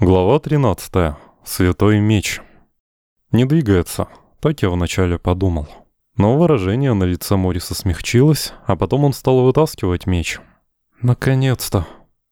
Глава 13. Святой меч. Не двигается, так я вначале подумал. Но выражение на лице Мориса смягчилось, а потом он стал вытаскивать меч. Наконец-то.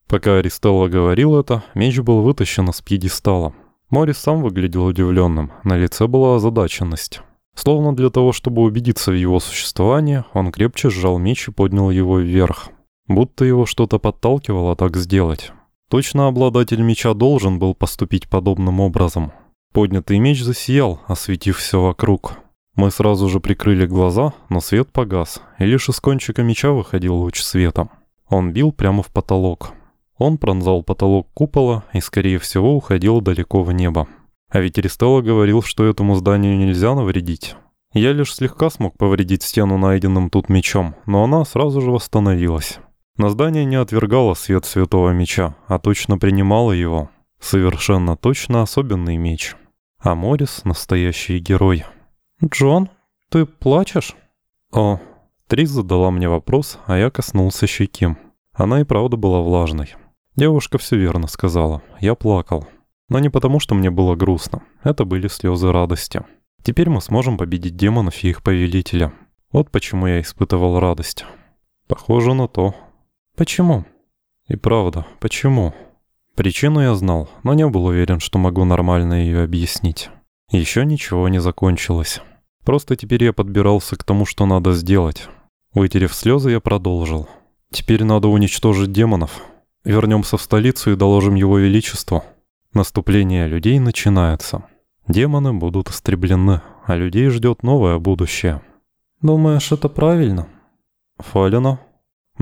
Пока Аристелла говорил это, меч был вытащен из пьедестала. Морис сам выглядел удивленным, на лице была озадаченность. Словно для того, чтобы убедиться в его существовании, он крепче сжал меч и поднял его вверх. Будто его что-то подталкивало так сделать. Точно обладатель меча должен был поступить подобным образом. Поднятый меч засиял, осветив все вокруг. Мы сразу же прикрыли глаза, но свет погас, и лишь из кончика меча выходил луч света. Он бил прямо в потолок. Он пронзал потолок купола и, скорее всего, уходил далеко в небо. А ведь Ристелла говорил, что этому зданию нельзя навредить. Я лишь слегка смог повредить стену найденным тут мечом, но она сразу же восстановилась. На здание не отвергало свет святого меча, а точно принимало его. Совершенно точно особенный меч. А Морис — настоящий герой. «Джон, ты плачешь?» «О». Трис задала мне вопрос, а я коснулся щеки. Она и правда была влажной. Девушка все верно сказала. Я плакал. Но не потому, что мне было грустно. Это были слезы радости. Теперь мы сможем победить демонов и их повелителя. Вот почему я испытывал радость. Похоже на то. Почему? И правда, почему? Причину я знал, но не был уверен, что могу нормально ее объяснить. Еще ничего не закончилось. Просто теперь я подбирался к тому, что надо сделать. Вытерев слезы, я продолжил. Теперь надо уничтожить демонов. Вернемся в столицу и доложим его величеству. Наступление людей начинается. Демоны будут истреблены, а людей ждет новое будущее. Думаешь, это правильно? Фалина?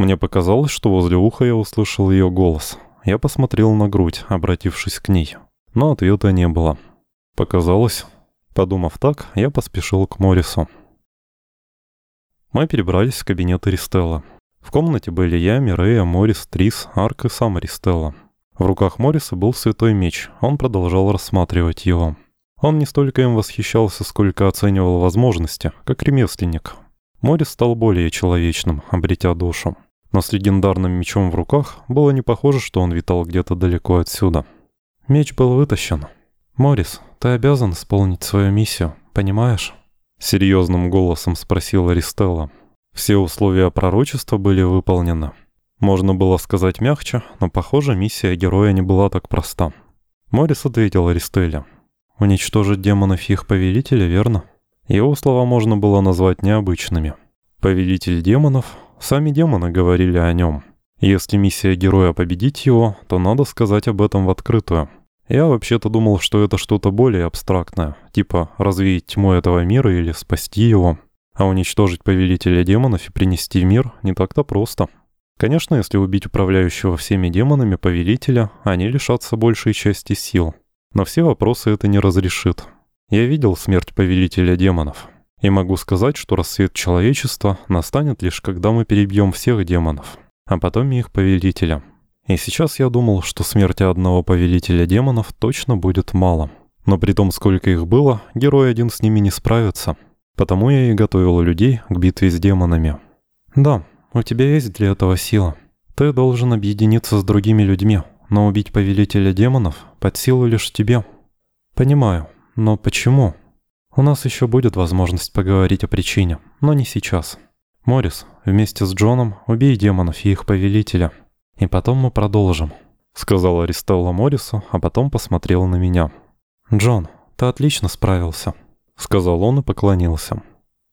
Мне показалось, что возле уха я услышал ее голос. Я посмотрел на грудь, обратившись к ней. Но ответа не было. Показалось. Подумав так, я поспешил к Морису. Мы перебрались в кабинет Ристелла. В комнате были я, Мирея, Морис, Трис, Арк и сам Ристелла. В руках Мориса был святой меч, он продолжал рассматривать его. Он не столько им восхищался, сколько оценивал возможности, как ремесленник. Морис стал более человечным, обретя душу. Но с легендарным мечом в руках было не похоже, что он витал где-то далеко отсюда. Меч был вытащен. «Морис, ты обязан исполнить свою миссию, понимаешь?» Серьезным голосом спросила Ристелла. Все условия пророчества были выполнены. Можно было сказать мягче, но, похоже, миссия героя не была так проста. Морис ответил Аристелле. «Уничтожить демонов и их повелителя, верно?» Его слова можно было назвать необычными. Повелитель демонов, сами демоны говорили о нем. Если миссия героя победить его, то надо сказать об этом в открытую. Я вообще-то думал, что это что-то более абстрактное, типа развеять тьму этого мира или спасти его. А уничтожить повелителя демонов и принести в мир не так-то просто. Конечно, если убить управляющего всеми демонами повелителя, они лишатся большей части сил. Но все вопросы это не разрешит. Я видел смерть повелителя демонов. И могу сказать, что рассвет человечества настанет лишь когда мы перебьем всех демонов, а потом и их повелителя. И сейчас я думал, что смерти одного повелителя демонов точно будет мало. Но при том, сколько их было, герой один с ними не справится. Потому я и готовил людей к битве с демонами. Да, у тебя есть для этого сила. Ты должен объединиться с другими людьми, но убить повелителя демонов под силу лишь тебе. Понимаю, но почему? У нас еще будет возможность поговорить о причине, но не сейчас. Морис, вместе с Джоном убей демонов и их повелителя. И потом мы продолжим», — сказала Ристелла Морису, а потом посмотрела на меня. «Джон, ты отлично справился», — сказал он и поклонился.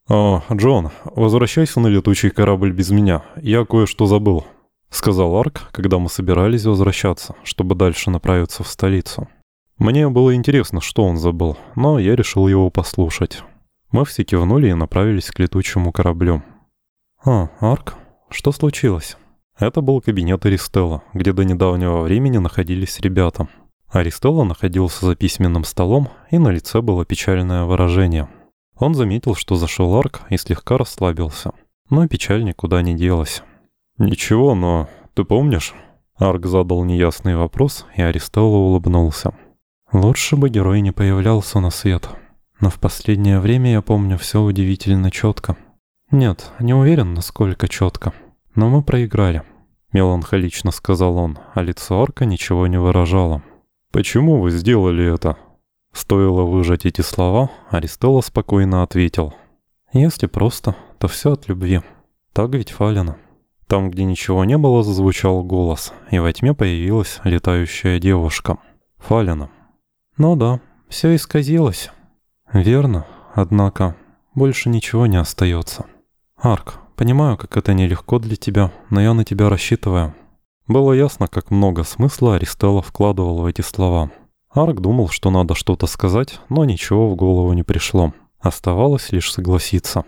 «О, Джон, возвращайся на летучий корабль без меня, я кое-что забыл», — сказал Арк, когда мы собирались возвращаться, чтобы дальше направиться в столицу. Мне было интересно, что он забыл, но я решил его послушать. Мы все кивнули и направились к летучему кораблю. «А, Арк, что случилось?» Это был кабинет Аристелла, где до недавнего времени находились ребята. Аристелла находился за письменным столом, и на лице было печальное выражение. Он заметил, что зашел Арк и слегка расслабился. Но печаль никуда не делась. «Ничего, но ты помнишь?» Арк задал неясный вопрос, и Аристелла улыбнулся. Лучше бы герой не появлялся на свет. Но в последнее время я помню все удивительно четко. Нет, не уверен, насколько четко. Но мы проиграли. Меланхолично сказал он, а лицо орка ничего не выражало. «Почему вы сделали это?» Стоило выжать эти слова, Аристелла спокойно ответил. «Если просто, то все от любви. Так ведь Фалина». Там, где ничего не было, зазвучал голос, и во тьме появилась летающая девушка. Фалина. «Ну да, все исказилось». «Верно, однако больше ничего не остается. Арк, понимаю, как это нелегко для тебя, но я на тебя рассчитываю». Было ясно, как много смысла Аристелла вкладывал в эти слова. Арк думал, что надо что-то сказать, но ничего в голову не пришло. Оставалось лишь согласиться.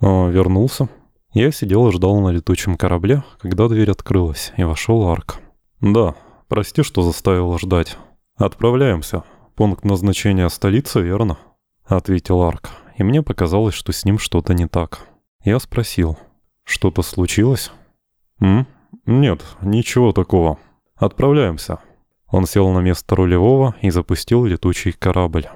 О, вернулся. Я сидел и ждал на летучем корабле, когда дверь открылась, и вошел Арк. «Да, прости, что заставил ждать. Отправляемся. Пункт назначения столицы, верно?» Ответил Арк, и мне показалось, что с ним что-то не так. Я спросил, «Что-то случилось?» «М? Нет, ничего такого. Отправляемся». Он сел на место рулевого и запустил летучий корабль.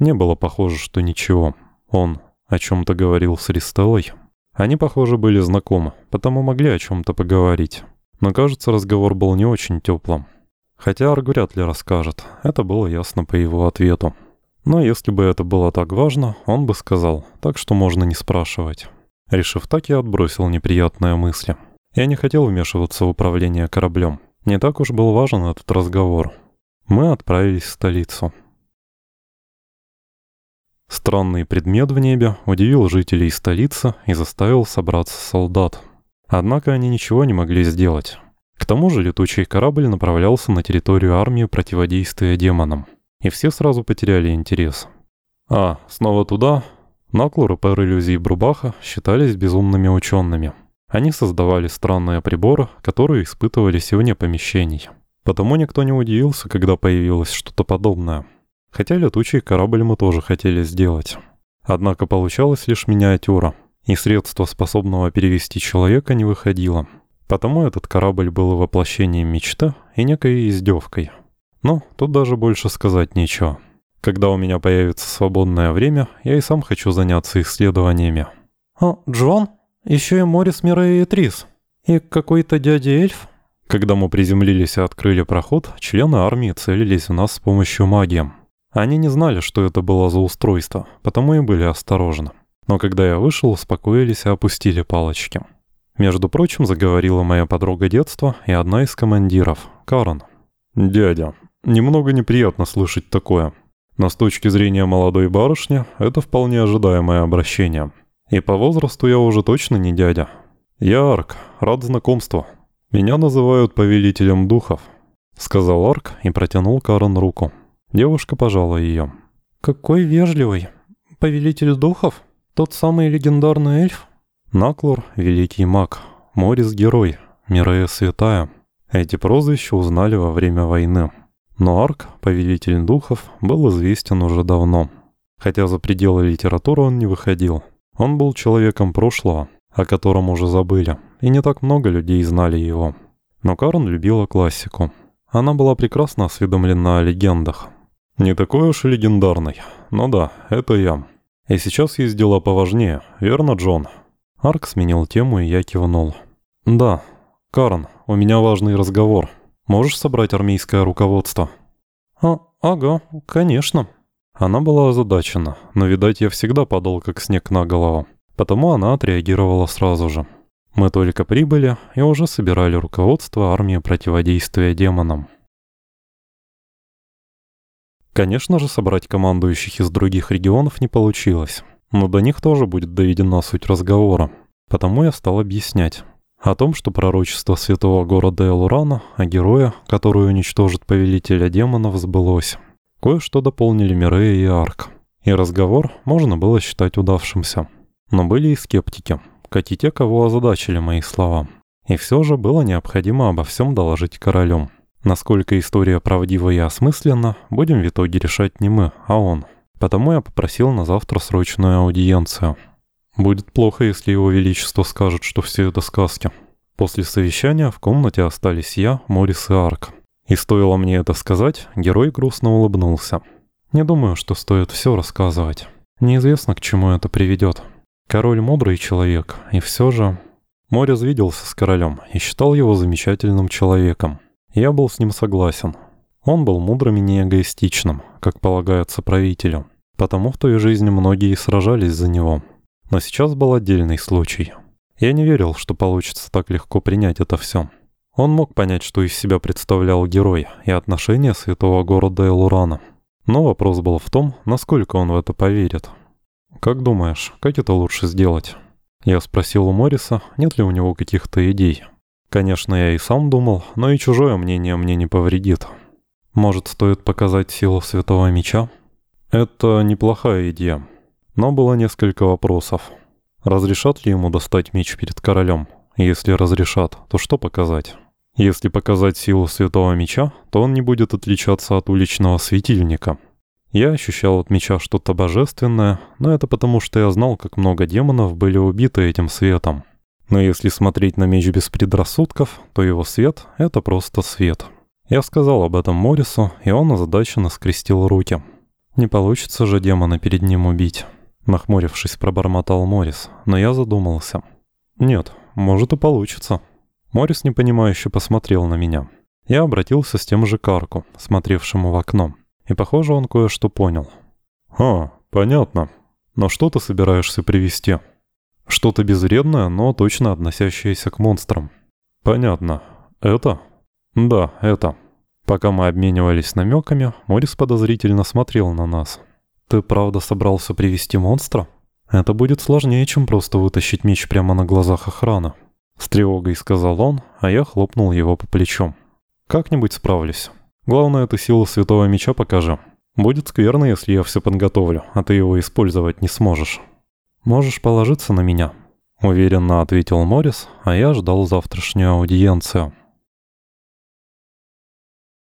Не было похоже, что ничего. Он о чем-то говорил с Ристеллой. Они, похоже, были знакомы, потому могли о чем-то поговорить. Но, кажется, разговор был не очень теплым. Хотя Арг вряд ли расскажет, это было ясно по его ответу. Но если бы это было так важно, он бы сказал, так что можно не спрашивать. Решив так, я отбросил неприятные мысли. Я не хотел вмешиваться в управление кораблем. Не так уж был важен этот разговор. Мы отправились в столицу. Странный предмет в небе удивил жителей столицы и заставил собраться солдат. Однако они ничего не могли сделать. К тому же летучий корабль направлялся на территорию армии противодействия демонам. И все сразу потеряли интерес. А, снова туда? Наклур и пэр иллюзий Брубаха считались безумными учеными. Они создавали странные приборы, которые испытывались и вне помещений. Потому никто не удивился, когда появилось что-то подобное. Хотя летучий корабль мы тоже хотели сделать. Однако получалась лишь миниатюра, и средство, способного перевести человека, не выходило. Потому этот корабль был воплощением мечты и некой издевкой. Но тут даже больше сказать нечего. Когда у меня появится свободное время, я и сам хочу заняться исследованиями. «О, Джон? Еще и Морис Мирей и Трис. И какой-то дядя-эльф?» Когда мы приземлились и открыли проход, члены армии целились в нас с помощью магии. Они не знали, что это было за устройство, потому и были осторожны. Но когда я вышел, успокоились и опустили палочки. Между прочим, заговорила моя подруга детства и одна из командиров, Карен. «Дядя, немного неприятно слышать такое. Но с точки зрения молодой барышни, это вполне ожидаемое обращение. И по возрасту я уже точно не дядя. Я Арк, рад знакомству. Меня называют повелителем духов», — сказал Арк и протянул Карен руку. Девушка пожала ее. «Какой вежливый. Повелитель духов? Тот самый легендарный эльф?» Наклор — великий маг, Морис — герой, Мирея — святая. Эти прозвища узнали во время войны. Но Арк, повелитель духов, был известен уже давно. Хотя за пределы литературы он не выходил. Он был человеком прошлого, о котором уже забыли, и не так много людей знали его. Но Карн любила классику. Она была прекрасно осведомлена о легендах, не такой уж и легендарный. Но да, это я. И сейчас есть дела поважнее, верно, Джон? Арк сменил тему, и я кивнул. Да, Карн, у меня важный разговор. Можешь собрать армейское руководство? А, ага, конечно. Она была озадачена, но, видать, я всегда падал как снег на голову. Потому она отреагировала сразу же. Мы только прибыли и уже собирали руководство армии противодействия демонам. Конечно же, собрать командующих из других регионов не получилось, но до них тоже будет доведена суть разговора. Потому я стал объяснять. О том, что пророчество святого города Элурана о герое, который уничтожит повелителя демонов, сбылось. Кое-что дополнили Мирея и Арк. И разговор можно было считать удавшимся. Но были и скептики, как и те, кого озадачили мои слова. И все же было необходимо обо всем доложить королю. Насколько история правдива и осмысленна, будем в итоге решать не мы, а он. Потому я попросил на завтра срочную аудиенцию. Будет плохо, если его величество скажет, что все это сказки. После совещания в комнате остались я, Морис и Арк. И стоило мне это сказать, герой грустно улыбнулся. Не думаю, что стоит все рассказывать. Неизвестно, к чему это приведет. Король мудрый человек, и все же... Морис виделся с королем и считал его замечательным человеком. Я был с ним согласен. Он был мудрым и неэгоистичным, как полагается правителю. Потому в той жизни многие сражались за него. Но сейчас был отдельный случай. Я не верил, что получится так легко принять это все. Он мог понять, что из себя представлял герой и отношения святого города Элурана. Но вопрос был в том, насколько он в это поверит. «Как думаешь, как это лучше сделать?» Я спросил у Морриса, нет ли у него каких-то идей. Конечно, я и сам думал, но и чужое мнение мне не повредит. Может, стоит показать силу Святого Меча? Это неплохая идея. Но было несколько вопросов. Разрешат ли ему достать меч перед королем? Если разрешат, то что показать? Если показать силу Святого Меча, то он не будет отличаться от уличного светильника. Я ощущал от меча что-то божественное, но это потому, что я знал, как много демонов были убиты этим светом. Но если смотреть на меч без предрассудков, то его свет — это просто свет. Я сказал об этом Морису, и он озадаченно скрестил руки. «Не получится же демона перед ним убить», — нахмурившись, пробормотал Морис, но я задумался. «Нет, может и получится». Морис непонимающе посмотрел на меня. Я обратился с тем же Карку, смотревшему в окно. И, похоже, он кое-что понял. «А, понятно. Но что ты собираешься привести? «Что-то безвредное, но точно относящееся к монстрам». «Понятно. Это?» «Да, это». Пока мы обменивались намеками, Морис подозрительно смотрел на нас. «Ты правда собрался привести монстра? Это будет сложнее, чем просто вытащить меч прямо на глазах охраны». С тревогой сказал он, а я хлопнул его по плечу. «Как-нибудь справлюсь». Главное, ты силу Святого Меча покажи. Будет скверно, если я все подготовлю, а ты его использовать не сможешь. Можешь положиться на меня», — уверенно ответил Морис, а я ждал завтрашнюю аудиенцию.